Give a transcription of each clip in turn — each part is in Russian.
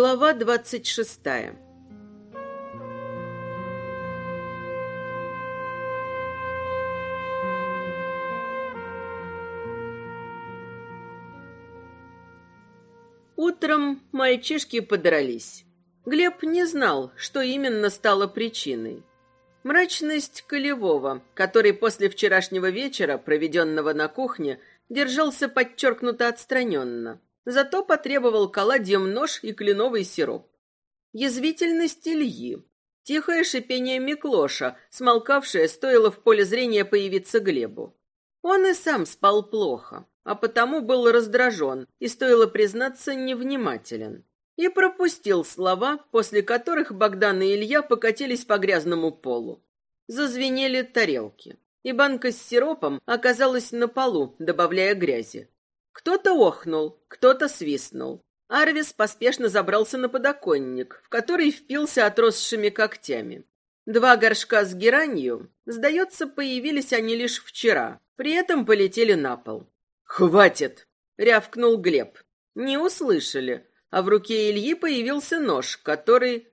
Глава двадцать шестая Утром мальчишки подрались. Глеб не знал, что именно стало причиной. Мрачность Колевого, который после вчерашнего вечера, проведенного на кухне, держался подчеркнуто отстраненно. Зато потребовал коладьем нож и кленовый сироп. Язвительность Ильи. Тихое шипение Миклоша, смолкавшее, стоило в поле зрения появиться Глебу. Он и сам спал плохо, а потому был раздражен и, стоило признаться, невнимателен. И пропустил слова, после которых Богдан и Илья покатились по грязному полу. Зазвенели тарелки, и банка с сиропом оказалась на полу, добавляя грязи. Кто-то охнул, кто-то свистнул. Арвис поспешно забрался на подоконник, в который впился отросшими когтями. Два горшка с геранью, сдается, появились они лишь вчера, при этом полетели на пол. «Хватит!» — рявкнул Глеб. Не услышали, а в руке Ильи появился нож, который...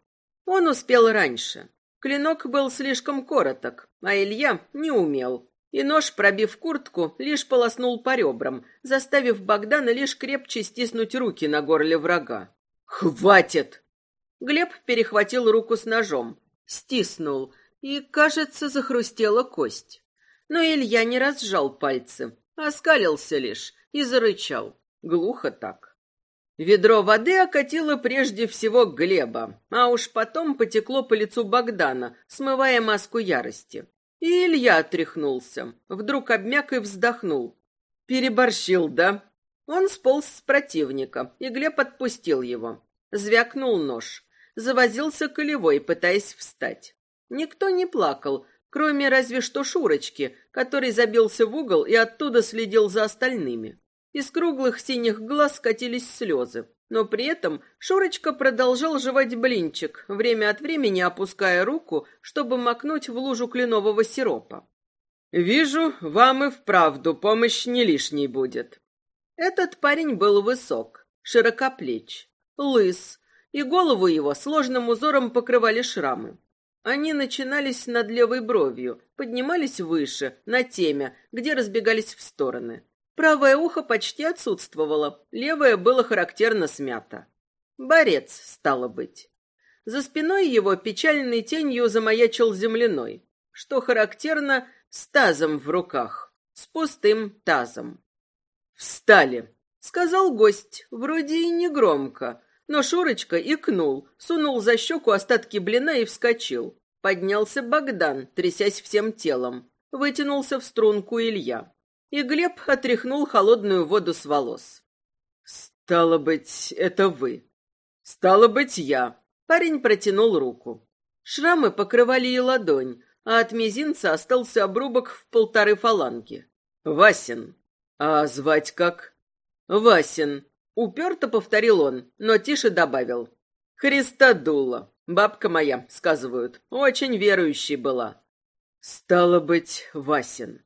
Он успел раньше. Клинок был слишком короток, а Илья не умел и нож, пробив куртку, лишь полоснул по ребрам, заставив Богдана лишь крепче стиснуть руки на горле врага. «Хватит!» Глеб перехватил руку с ножом, стиснул, и, кажется, захрустела кость. Но Илья не разжал пальцы, оскалился лишь и зарычал. Глухо так. Ведро воды окатило прежде всего Глеба, а уж потом потекло по лицу Богдана, смывая маску ярости. И Илья отряхнулся, вдруг обмяк и вздохнул. Переборщил, да? Он сполз с противника, и Глеб отпустил его. Звякнул нож. Завозился колевой, пытаясь встать. Никто не плакал, кроме разве что Шурочки, который забился в угол и оттуда следил за остальными. Из круглых синих глаз катились слезы. Но при этом Шурочка продолжал жевать блинчик, время от времени опуская руку, чтобы макнуть в лужу кленового сиропа. «Вижу, вам и вправду помощь не лишней будет». Этот парень был высок, широкоплеч, лыс, и голову его сложным узором покрывали шрамы. Они начинались над левой бровью, поднимались выше, на темя, где разбегались в стороны. Правое ухо почти отсутствовало, левое было характерно смято. Борец, стало быть. За спиной его печальной тенью замаячил земляной, что характерно с тазом в руках, с пустым тазом. «Встали!» — сказал гость, вроде и негромко, но Шурочка икнул, сунул за щеку остатки блина и вскочил. Поднялся Богдан, трясясь всем телом. Вытянулся в струнку Илья и Глеб отряхнул холодную воду с волос. «Стало быть, это вы. Стало быть, я». Парень протянул руку. Шрамы покрывали и ладонь, а от мизинца остался обрубок в полторы фаланги. «Васин. А звать как?» «Васин». Уперто повторил он, но тише добавил. «Христодула. Бабка моя, сказывают, очень верующей была». «Стало быть, Васин».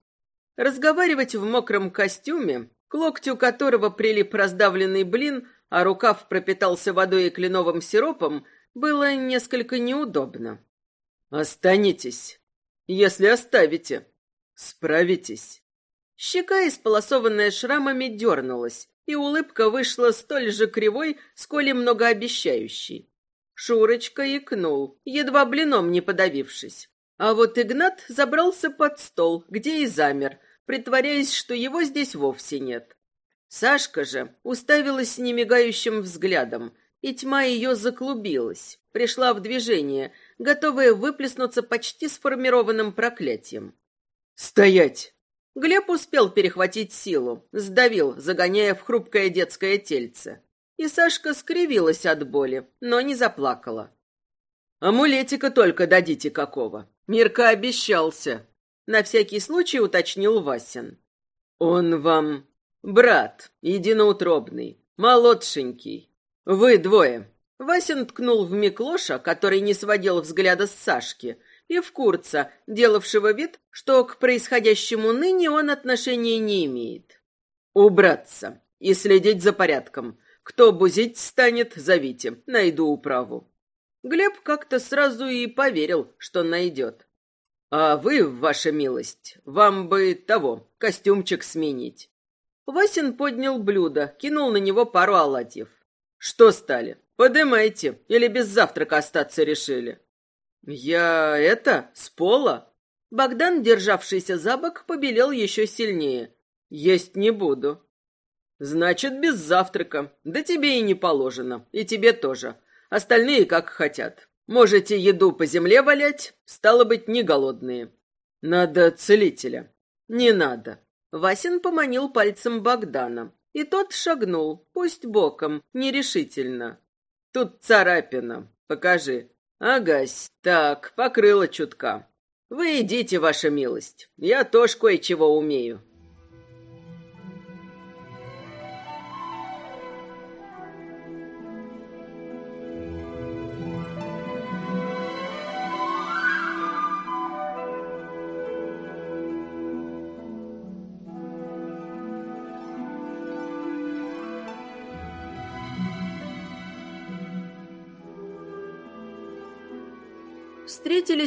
Разговаривать в мокром костюме, к локтю которого прилип раздавленный блин, а рукав пропитался водой и кленовым сиропом, было несколько неудобно. «Останетесь. Если оставите, справитесь». Щека, исполосованная шрамами, дернулась, и улыбка вышла столь же кривой, сколь и многообещающей. Шурочка икнул, едва блином не подавившись. А вот Игнат забрался под стол, где и замер, притворяясь, что его здесь вовсе нет. Сашка же уставилась немигающим взглядом, и тьма ее заклубилась, пришла в движение, готовая выплеснуться почти сформированным проклятием. «Стоять!» Глеб успел перехватить силу, сдавил, загоняя в хрупкое детское тельце. И Сашка скривилась от боли, но не заплакала. «Амулетика только дадите какого. Мирка обещался. На всякий случай уточнил Васин. Он вам брат, единоутробный, молодшенький. Вы двое. Васин ткнул в Миклоша, который не сводил взгляда с Сашки, и в Курца, делавшего вид, что к происходящему ныне он отношения не имеет. Убраться и следить за порядком. Кто бузить станет, зовите, найду управу. Глеб как-то сразу и поверил, что найдет. А вы, ваша милость, вам бы того, костюмчик сменить. Васин поднял блюдо, кинул на него пару оладьев. Что стали? Подымайте, или без завтрака остаться решили? Я это, с пола? Богдан, державшийся за бок, побелел еще сильнее. Есть не буду. Значит, без завтрака. Да тебе и не положено, и тебе тоже. Остальные как хотят. Можете еду по земле валять, стало быть, не голодные. Надо целителя. Не надо. Васин поманил пальцем Богдана, и тот шагнул, пусть боком, нерешительно. Тут царапина. Покажи. Агась. Так, покрыла чутка. Вы идите, ваша милость. Я тоже кое-чего умею.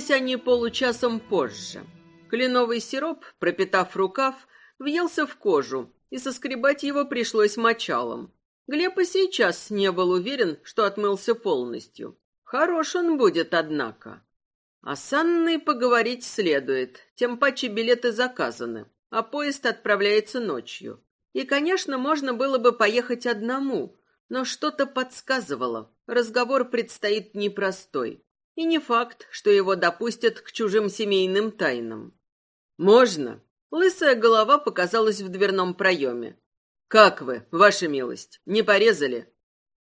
Встретились они получасом позже. Кленовый сироп, пропитав рукав, въелся в кожу, и соскребать его пришлось мочалом. Глеб и сейчас не был уверен, что отмылся полностью. Хорош он будет, однако. А с Анной поговорить следует, тем паче билеты заказаны, а поезд отправляется ночью. И, конечно, можно было бы поехать одному, но что-то подсказывало, разговор предстоит непростой. И не факт, что его допустят к чужим семейным тайнам. «Можно?» Лысая голова показалась в дверном проеме. «Как вы, ваша милость, не порезали?»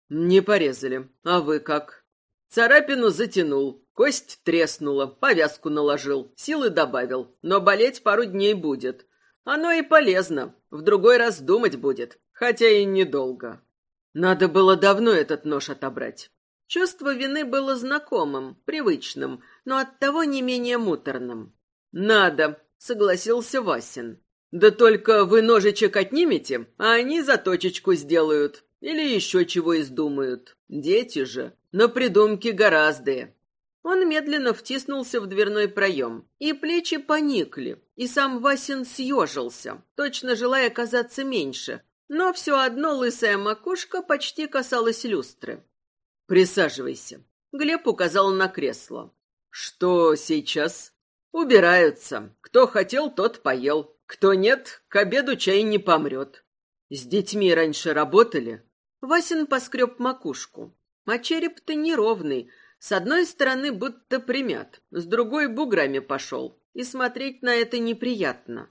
«Не порезали. А вы как?» Царапину затянул, кость треснула, повязку наложил, силы добавил, но болеть пару дней будет. Оно и полезно, в другой раз думать будет, хотя и недолго. Надо было давно этот нож отобрать. Чувство вины было знакомым, привычным, но оттого не менее муторным. «Надо», — согласился Васин. «Да только вы ножичек отнимете, а они заточечку сделают. Или еще чего издумают. Дети же. Но придумки гораздо». Он медленно втиснулся в дверной проем, и плечи поникли, и сам Васин съежился, точно желая казаться меньше, но все одно лысая макушка почти касалась люстры. Присаживайся. Глеб указал на кресло. Что сейчас? Убираются. Кто хотел, тот поел. Кто нет, к обеду чай не помрет. С детьми раньше работали? Васин поскреб макушку. А череп-то неровный. С одной стороны будто примят, с другой буграми пошел. И смотреть на это неприятно.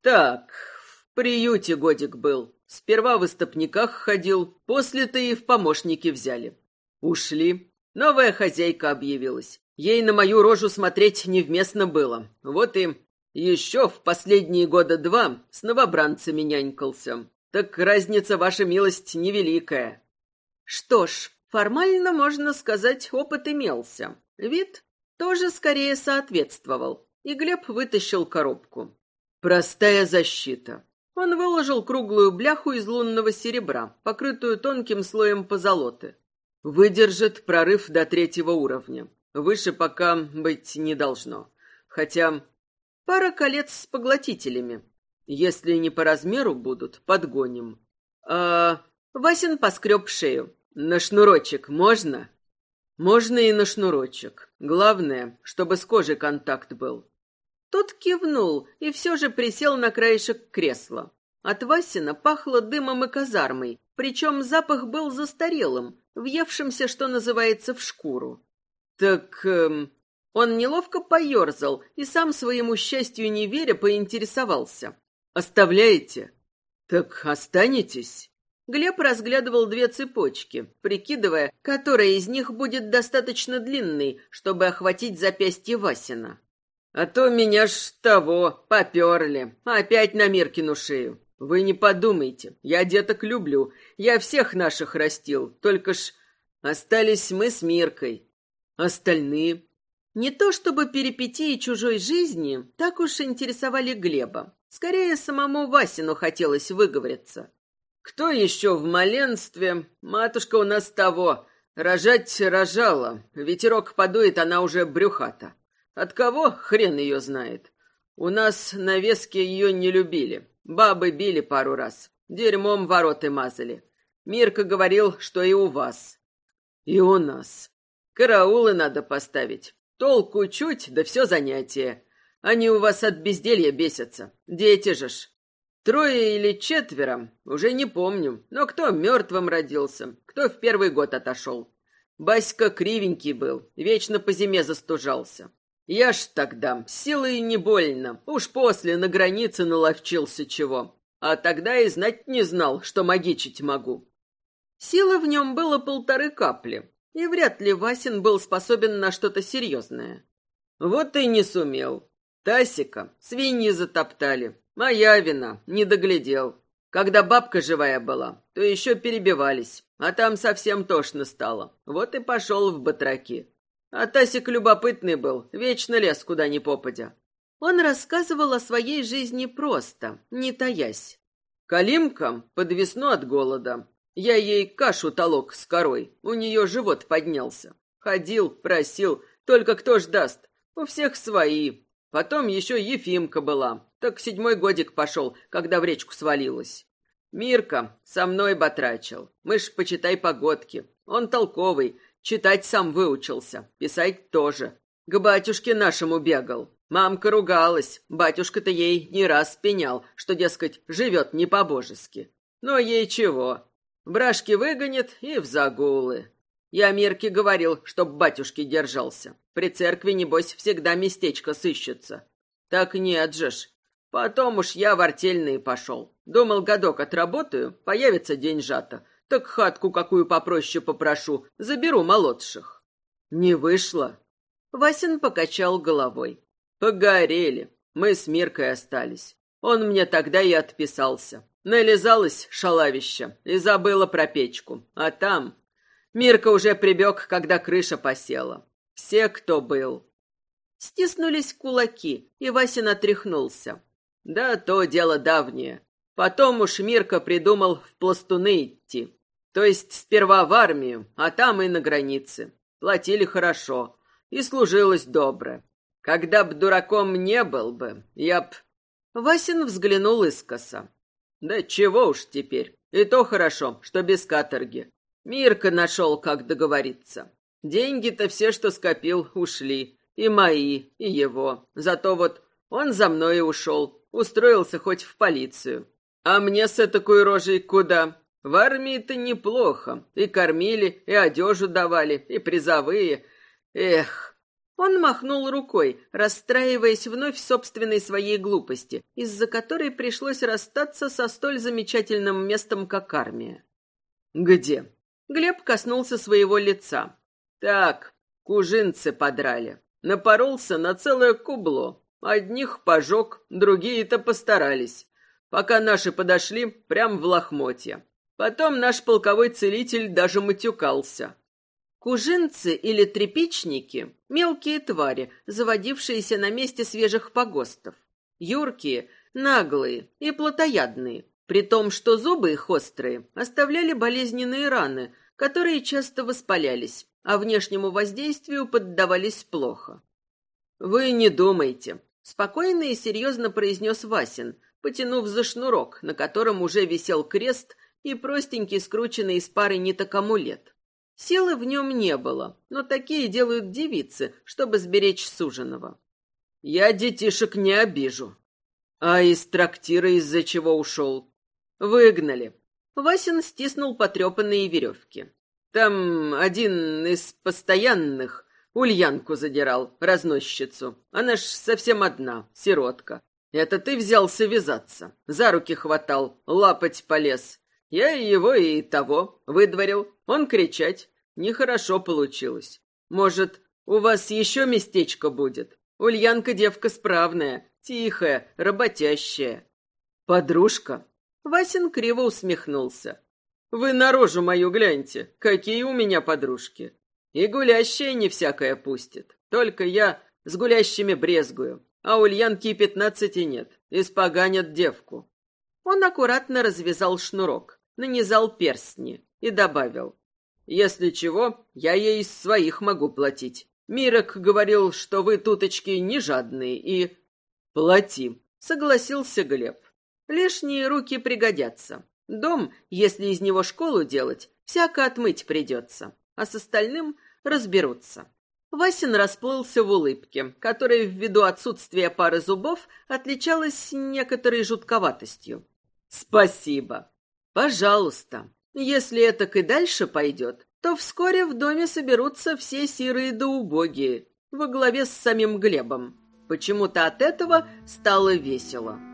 Так, в приюте годик был. Сперва в истопниках ходил, после-то и в помощники взяли. Ушли. Новая хозяйка объявилась. Ей на мою рожу смотреть невместно было. Вот и еще в последние года два с новобранцами нянькался. Так разница, ваша милость, невеликая. Что ж, формально можно сказать, опыт имелся. Вид тоже скорее соответствовал. И Глеб вытащил коробку. Простая защита. Он выложил круглую бляху из лунного серебра, покрытую тонким слоем позолоты. Выдержит прорыв до третьего уровня. Выше пока быть не должно. Хотя пара колец с поглотителями. Если не по размеру будут, подгоним. А Васин поскреб шею. На шнурочек можно? Можно и на шнурочек. Главное, чтобы с кожей контакт был. Тот кивнул и все же присел на краешек кресла. От Васина пахло дымом и казармой, причем запах был застарелым, въевшимся, что называется, в шкуру. Так эм, он неловко поерзал и сам своему счастью не веря поинтересовался. «Оставляете?» «Так останетесь?» Глеб разглядывал две цепочки, прикидывая, которая из них будет достаточно длинной, чтобы охватить запястье Васина. «А то меня ж того поперли, опять на Миркину шею. Вы не подумайте, я деток люблю, я всех наших растил, только ж остались мы с Миркой. Остальные не то чтобы перипетии чужой жизни так уж интересовали Глеба. Скорее, самому Васину хотелось выговориться. Кто еще в маленстве? Матушка у нас того. Рожать рожала. Ветерок подует, она уже брюхата. От кого? Хрен ее знает. У нас на веске ее не любили. Бабы били пару раз. Дерьмом вороты мазали. Мирка говорил, что и у вас. И у нас. Караулы надо поставить. Толку чуть, да все занятие. Они у вас от безделья бесятся. Дети же ж. Трое или четверо, уже не помню. Но кто мертвым родился, кто в первый год отошел. Баська кривенький был, вечно по зиме застужался. Я ж тогда, силой не больно, уж после на границе наловчился чего. А тогда и знать не знал, что магичить могу. Силы в нем было полторы капли, и вряд ли Васин был способен на что-то серьезное. Вот и не сумел. Тасика свиньи затоптали. Моя вина, не доглядел. Когда бабка живая была, то еще перебивались, а там совсем тошно стало. Вот и пошел в батраки. А Тасик любопытный был, вечно лез куда ни попадя. Он рассказывал о своей жизни просто, не таясь. Калимка под весну от голода. Я ей кашу толок с корой, у нее живот поднялся. Ходил, просил, только кто ж даст? У всех свои. Потом еще Ефимка была, так седьмой годик пошел, когда в речку свалилась. Мирка со мной батрачил. Мы ж, почитай, погодки. Он толковый, Читать сам выучился, писать тоже. К батюшке нашему бегал. Мамка ругалась, батюшка-то ей не раз пенял, что, дескать, живет не по-божески. Но ей чего? Брашки выгонит и в загулы. Я Мирке говорил, чтоб батюшки держался. При церкви, небось, всегда местечко сыщется. Так нет же ж. Потом уж я в артельные пошел. Думал, годок отработаю, появится день жата. Так хатку какую попроще попрошу, заберу молодших. Не вышло. Васин покачал головой. Погорели. Мы с Миркой остались. Он мне тогда и отписался. Нализалась шалавища и забыла про печку. А там... Мирка уже прибег, когда крыша посела. Все, кто был. Стиснулись кулаки, и Васин отряхнулся. Да, то дело давнее. Потом уж Мирка придумал в пластуны идти. То есть сперва в армию, а там и на границе. Платили хорошо. И служилось добро. Когда б дураком не был бы, я б... Васин взглянул искоса. Да чего уж теперь. И то хорошо, что без каторги. Мирка нашел, как договориться. Деньги-то все, что скопил, ушли. И мои, и его. Зато вот он за мной ушел. Устроился хоть в полицию. А мне с такой рожей куда? В армии-то неплохо. И кормили, и одежу давали, и призовые. Эх. Он махнул рукой, расстраиваясь вновь собственной своей глупости, из-за которой пришлось расстаться со столь замечательным местом, как армия. Где? Глеб коснулся своего лица. Так, кужинцы подрали. Напоролся на целое кубло. Одних пожег, другие-то постарались пока наши подошли прям в лохмотья. Потом наш полковой целитель даже матюкался. Кужинцы или трепичники – мелкие твари, заводившиеся на месте свежих погостов. Юркие, наглые и плотоядные, при том, что зубы их острые оставляли болезненные раны, которые часто воспалялись, а внешнему воздействию поддавались плохо. «Вы не думайте», – спокойно и серьезно произнес Васин, потянув за шнурок, на котором уже висел крест и простенький скрученный из пары ниток амулет. Силы в нем не было, но такие делают девицы, чтобы сберечь суженого. Я детишек не обижу. А из трактира из-за чего ушел? Выгнали. Васин стиснул потрепанные веревки. Там один из постоянных Ульянку задирал, разносчицу. Она ж совсем одна, сиротка. Это ты взялся вязаться. За руки хватал, лапать полез. Я его и того выдворил. Он кричать. Нехорошо получилось. Может, у вас еще местечко будет? Ульянка девка справная, тихая, работящая. Подружка? Васин криво усмехнулся. Вы на рожу мою гляньте, какие у меня подружки. И гулящая не всякая пустит. Только я с гулящими брезгую а Ульянки пятнадцати нет, испоганят девку. Он аккуратно развязал шнурок, нанизал перстни и добавил. «Если чего, я ей из своих могу платить. Мирок говорил, что вы, туточки, не жадные и...» «Плати», — согласился Глеб. «Лишние руки пригодятся. Дом, если из него школу делать, всяко отмыть придется, а с остальным разберутся». Васин расплылся в улыбке, которая ввиду отсутствия пары зубов отличалась некоторой жутковатостью. «Спасибо. Пожалуйста. Если это и дальше пойдет, то вскоре в доме соберутся все сирые да убогие, во главе с самим Глебом. Почему-то от этого стало весело».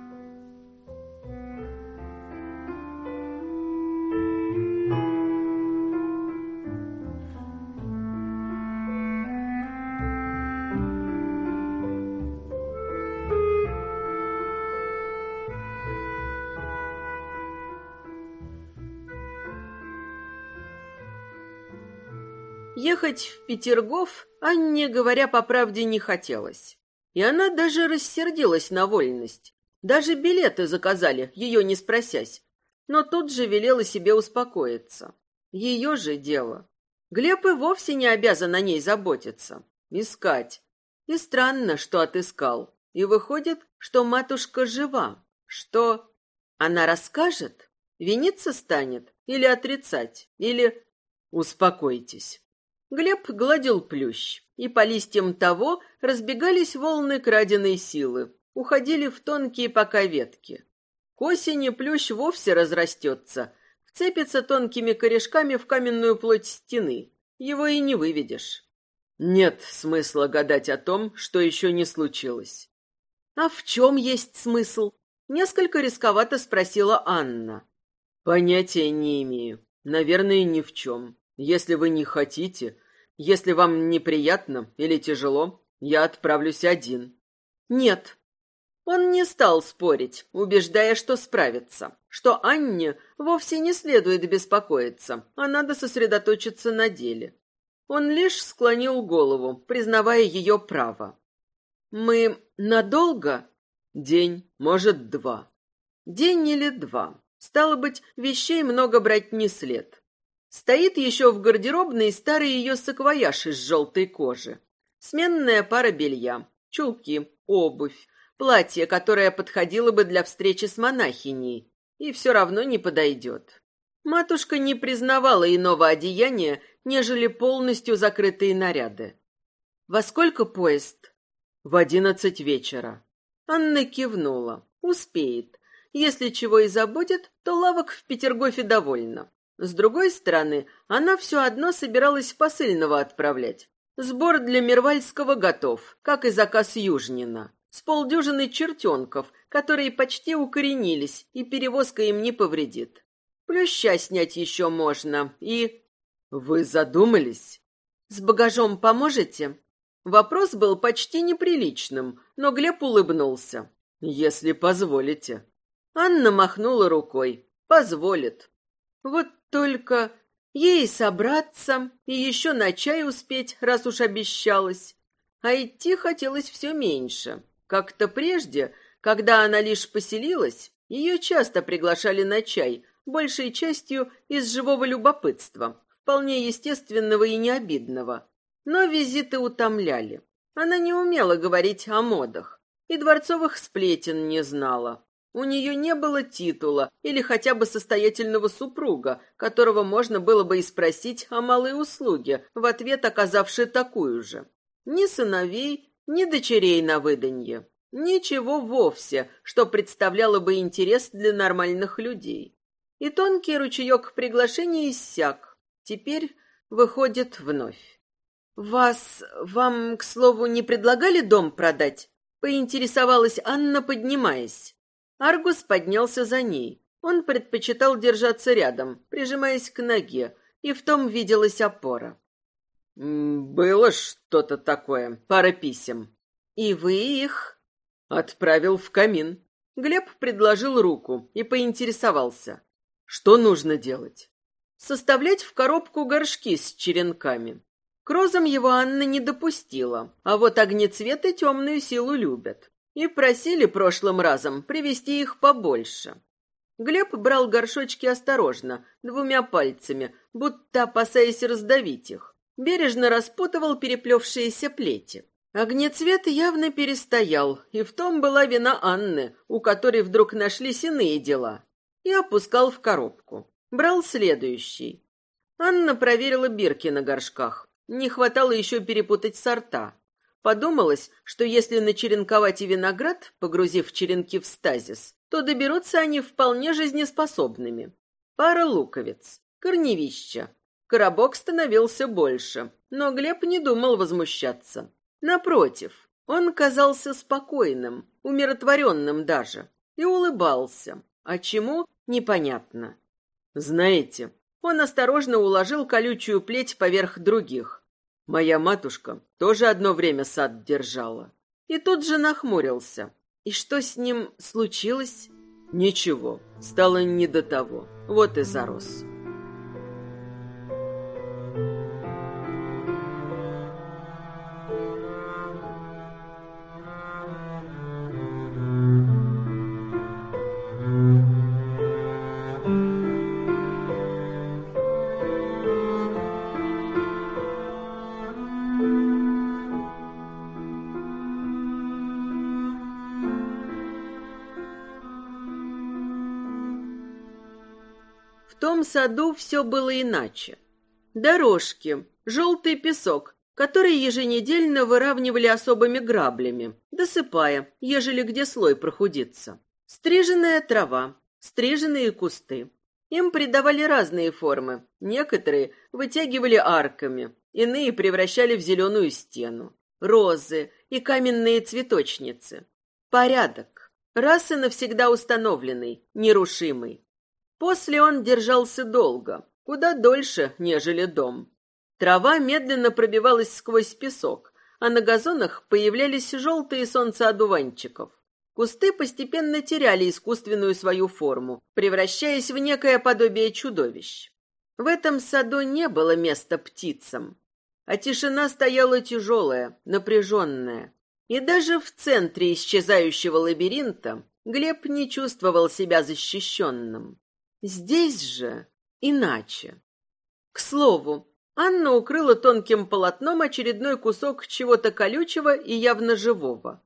Ехать в Петергоф Анне, говоря по правде, не хотелось. И она даже рассердилась на вольность. Даже билеты заказали, ее не спросясь. Но тут же велела себе успокоиться. Ее же дело. Глеб и вовсе не обязан о ней заботиться. Искать. И странно, что отыскал. И выходит, что матушка жива. Что? Она расскажет? Виниться станет? Или отрицать? Или... Успокойтесь. Глеб гладил плющ, и по листьям того разбегались волны краденой силы, уходили в тонкие пока ветки. К осени плющ вовсе разрастется, вцепится тонкими корешками в каменную плоть стены. Его и не выведешь. Нет смысла гадать о том, что еще не случилось. А в чем есть смысл? Несколько рисковато спросила Анна. Понятия не имею. Наверное, ни в чем. Если вы не хотите, если вам неприятно или тяжело, я отправлюсь один. Нет. Он не стал спорить, убеждая, что справится, что Анне вовсе не следует беспокоиться, а надо сосредоточиться на деле. Он лишь склонил голову, признавая ее право. Мы надолго? День, может, два. День или два. Стало быть, вещей много брать не след. Стоит еще в гардеробной старый ее саквояж из желтой кожи. Сменная пара белья, чулки, обувь, платье, которое подходило бы для встречи с монахиней, и все равно не подойдет. Матушка не признавала иного одеяния, нежели полностью закрытые наряды. «Во сколько поезд?» «В одиннадцать вечера». Анна кивнула. «Успеет. Если чего и забудет, то лавок в Петергофе довольно. С другой стороны, она все одно собиралась посыльного отправлять. Сбор для Мирвальского готов, как и заказ Южнина. С полдюжины чертенков, которые почти укоренились, и перевозка им не повредит. Плюща снять еще можно, и... Вы задумались? С багажом поможете? Вопрос был почти неприличным, но Глеб улыбнулся. Если позволите. Анна махнула рукой. Позволит. Вот только ей собраться и еще на чай успеть, раз уж обещалась. А идти хотелось все меньше. Как-то прежде, когда она лишь поселилась, ее часто приглашали на чай, большей частью из живого любопытства, вполне естественного и необидного. Но визиты утомляли. Она не умела говорить о модах и дворцовых сплетен не знала. У нее не было титула или хотя бы состоятельного супруга, которого можно было бы и спросить о малой услуге, в ответ оказавшей такую же. Ни сыновей, ни дочерей на выданье. Ничего вовсе, что представляло бы интерес для нормальных людей. И тонкий ручеек приглашений иссяк. Теперь выходит вновь. «Вас... вам, к слову, не предлагали дом продать?» — поинтересовалась Анна, поднимаясь. Аргус поднялся за ней. Он предпочитал держаться рядом, прижимаясь к ноге, и в том виделась опора. «Было что-то такое, пара писем». «И вы их?» «Отправил в камин». Глеб предложил руку и поинтересовался. «Что нужно делать?» «Составлять в коробку горшки с черенками». К розам его Анна не допустила, а вот огнецветы темную силу любят и просили прошлым разом привезти их побольше. Глеб брал горшочки осторожно, двумя пальцами, будто опасаясь раздавить их. Бережно распутывал переплевшиеся плети. Огнецвет явно перестоял, и в том была вина Анны, у которой вдруг нашлись иные дела. И опускал в коробку. Брал следующий. Анна проверила бирки на горшках. Не хватало еще перепутать сорта. Подумалось, что если начеренковать и виноград, погрузив черенки в стазис, то доберутся они вполне жизнеспособными. Пара луковиц, корневища. Коробок становился больше, но Глеб не думал возмущаться. Напротив, он казался спокойным, умиротворенным даже, и улыбался. А чему — непонятно. Знаете, он осторожно уложил колючую плеть поверх других. Моя матушка тоже одно время сад держала. И тут же нахмурился. И что с ним случилось? Ничего, стало не до того. Вот и зарос. Том саду все было иначе. Дорожки, желтый песок, который еженедельно выравнивали особыми граблями, досыпая, ежели где слой прохудится. Стриженная трава, стриженные кусты. Им придавали разные формы. Некоторые вытягивали арками, иные превращали в зеленую стену. Розы и каменные цветочницы. Порядок. Раз и навсегда установленный, нерушимый. После он держался долго, куда дольше, нежели дом. Трава медленно пробивалась сквозь песок, а на газонах появлялись желтые солнцеодуванчиков. Кусты постепенно теряли искусственную свою форму, превращаясь в некое подобие чудовищ. В этом саду не было места птицам, а тишина стояла тяжелая, напряженная. И даже в центре исчезающего лабиринта Глеб не чувствовал себя защищенным. Здесь же иначе. К слову, Анна укрыла тонким полотном очередной кусок чего-то колючего и явно живого.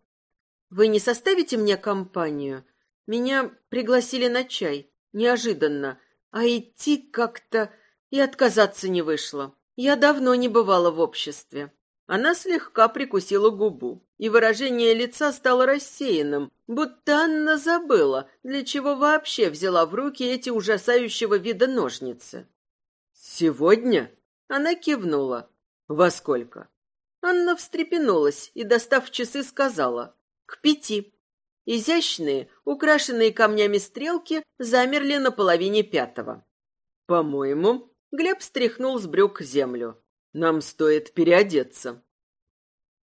«Вы не составите мне компанию? Меня пригласили на чай. Неожиданно. А идти как-то... И отказаться не вышло. Я давно не бывала в обществе». Она слегка прикусила губу, и выражение лица стало рассеянным, будто Анна забыла, для чего вообще взяла в руки эти ужасающего вида ножницы. «Сегодня?» Она кивнула. «Во сколько?» Анна встрепенулась и, достав часы, сказала. «К пяти». Изящные, украшенные камнями стрелки замерли на половине пятого. «По-моему...» Глеб стряхнул с брюк землю. Нам стоит переодеться.